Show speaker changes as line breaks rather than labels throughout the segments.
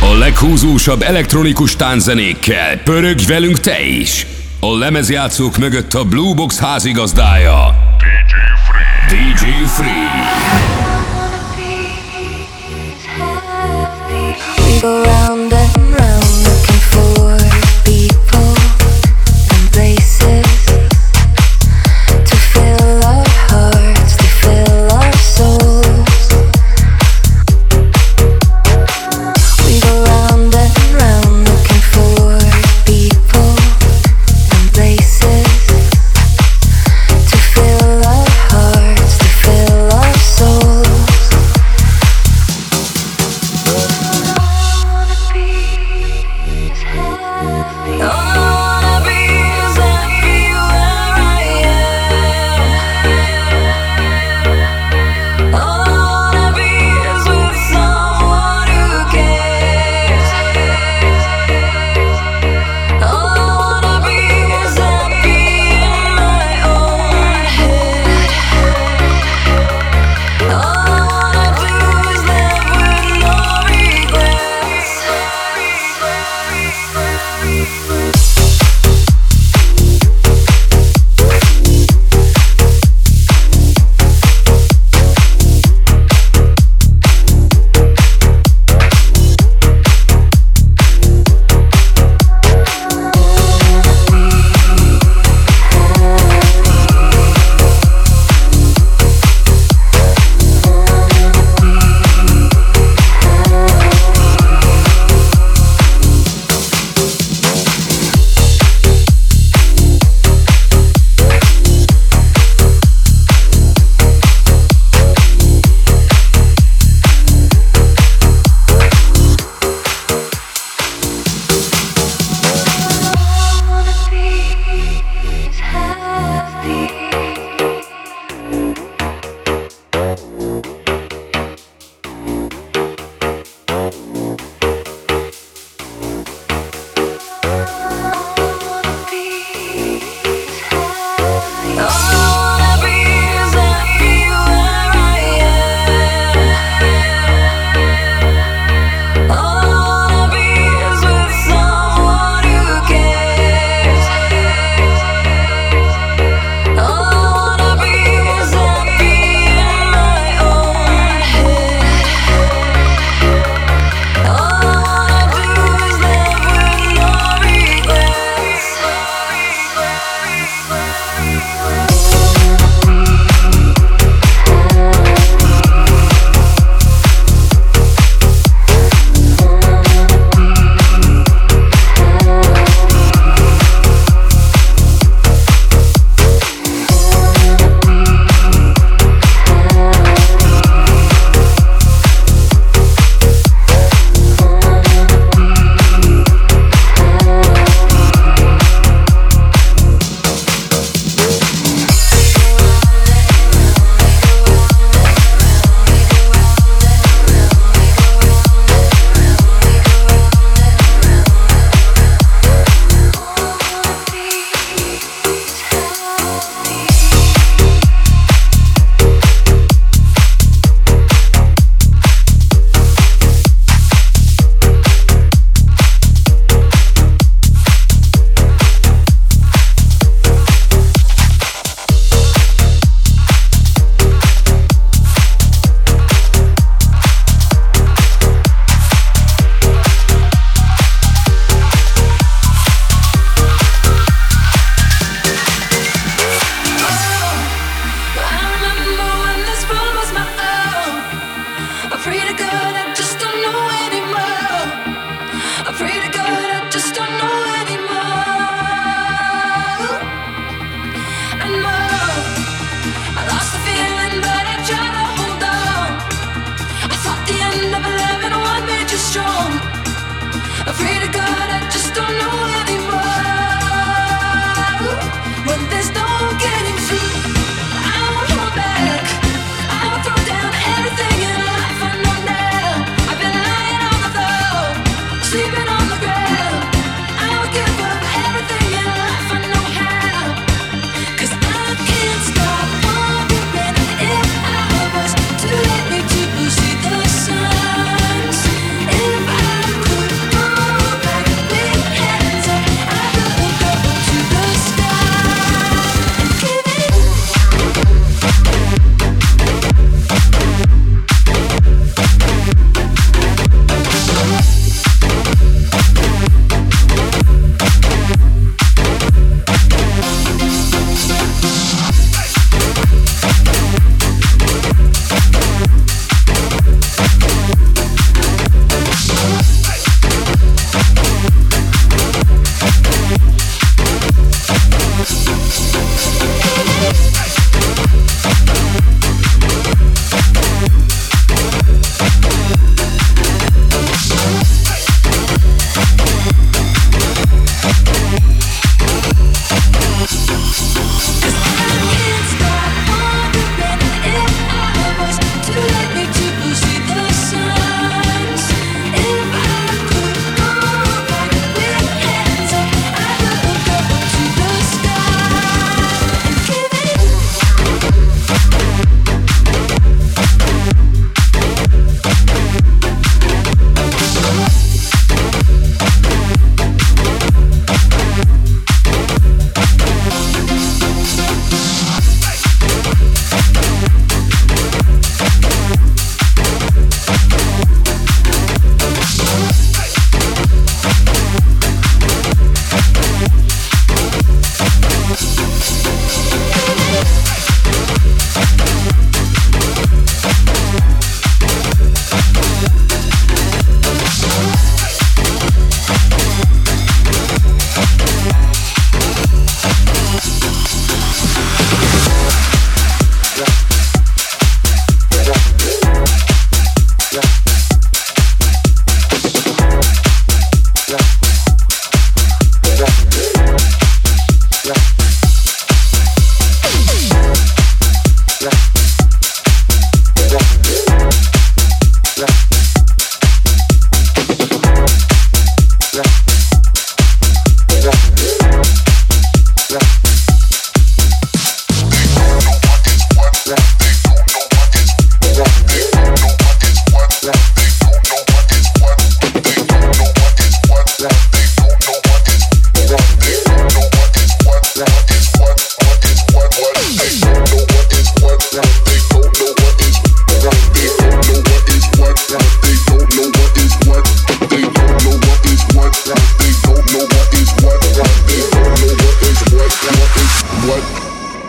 A leghúzósabb elektronikus tánczenékkel pörögj velünk te is! A lemezjátszók mögött a Blue Box házigazdája DJ Free.
We go round and round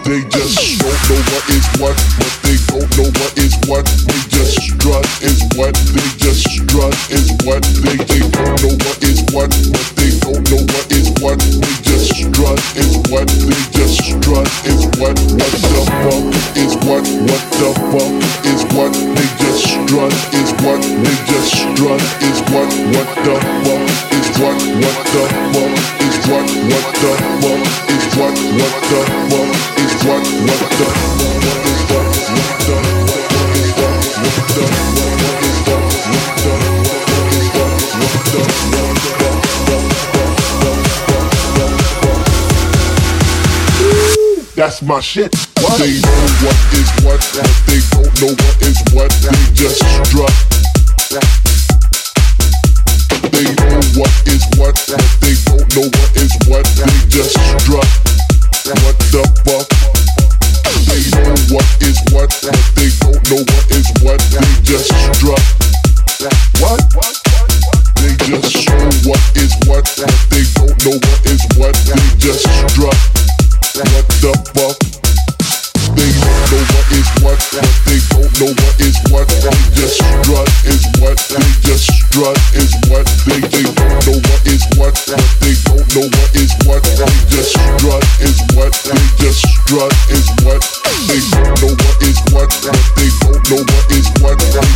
They just don't know what is what, but they don't know what is what. They just strut is what. They just strut is what. They they don't know what is what, but they don't know what is what. They just strut is what. They just strut is what. What the fuck is what? What the fuck is what? They just strut is what. They just strut is what. What the fuck is what? What the fuck? that's my shit. What? They know what is what, they don't know what is what, they just strut. know what is what.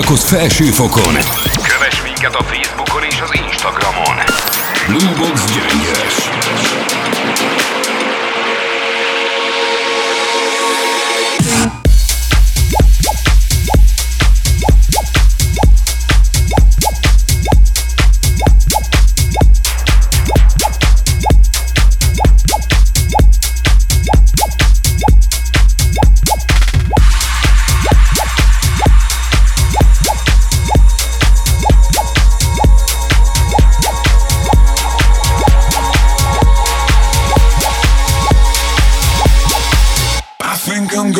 szórakozz
felsőfokon!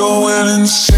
going insane.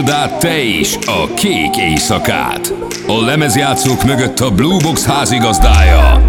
Éld át te is a kék éjszakát. A lemezjátszók mögött a Blue Box házigazdája.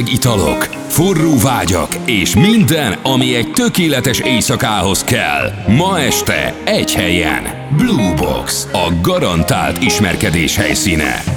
meleg italok, forró vágyak és minden, ami egy tökéletes éjszakához kell. Ma este egy helyen. Blue Box, a garantált ismerkedés helyszíne.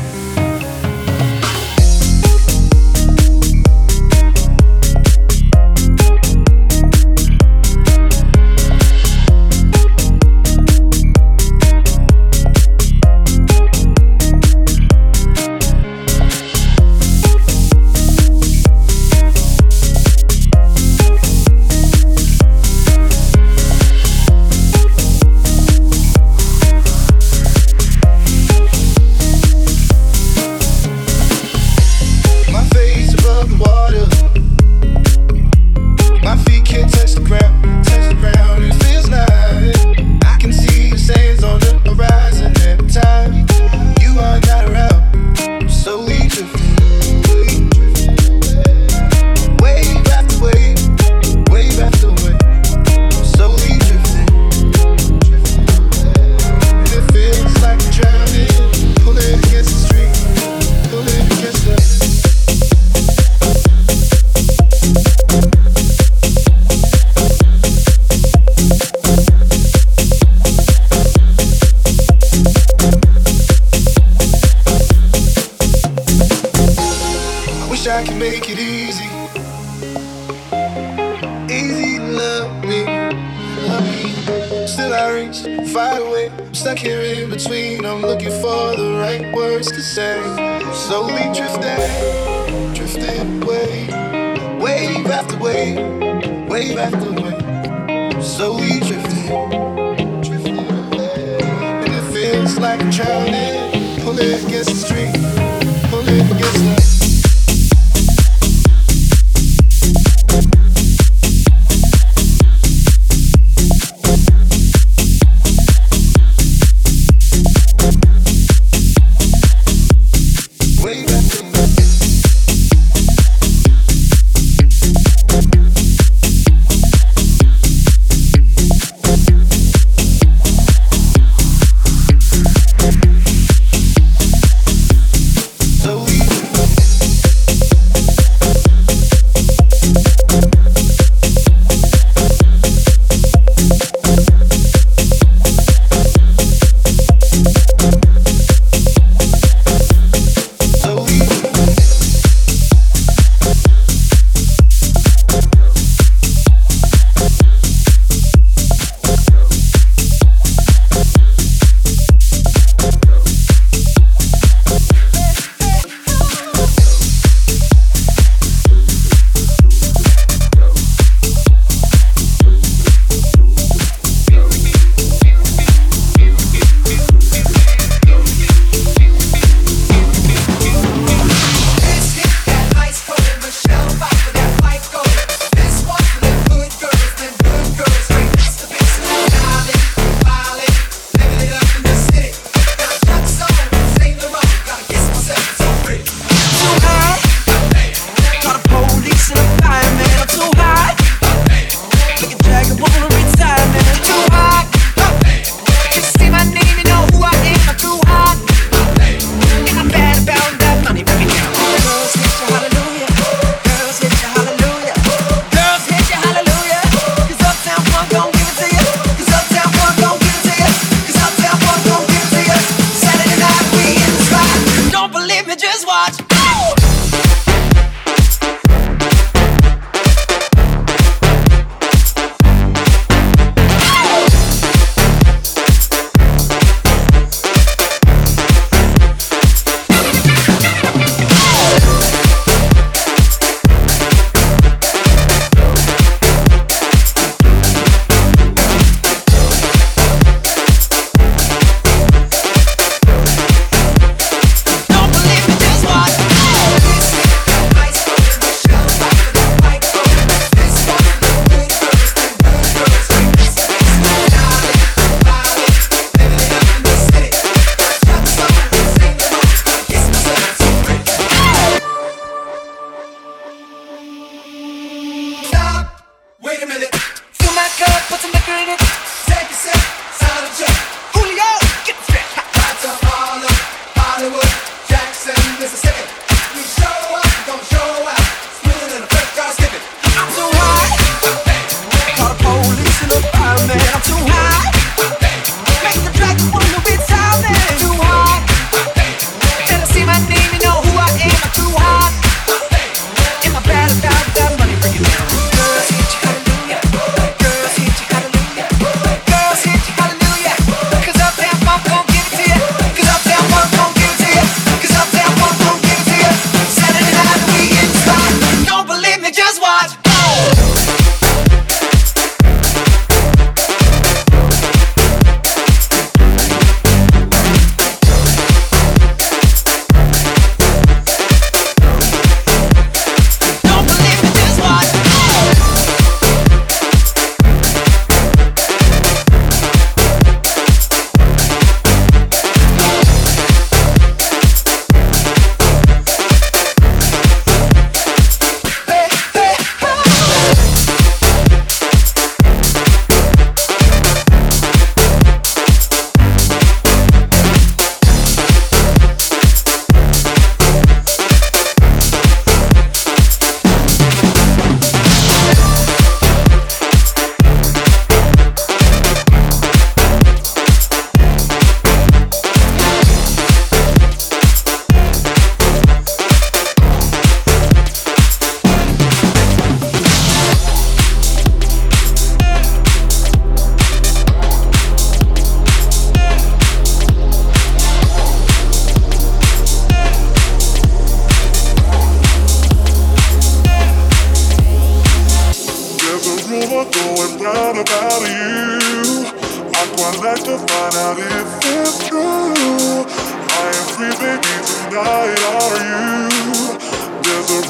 Porque os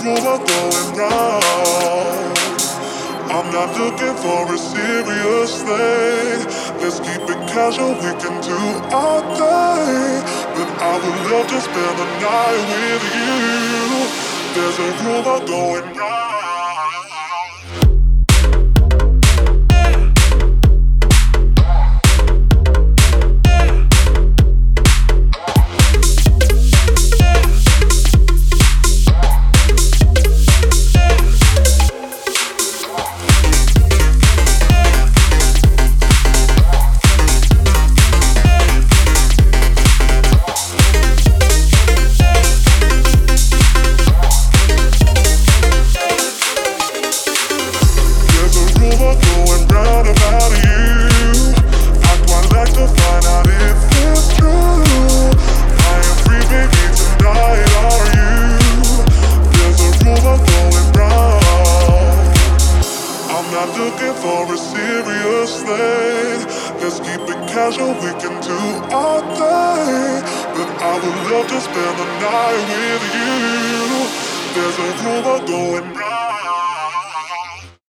know I'm
going wrong. I'm not looking for a serious thing. Let's keep it casual, we can do our thing. But I would love to spend the night with you. There's a rumor going round.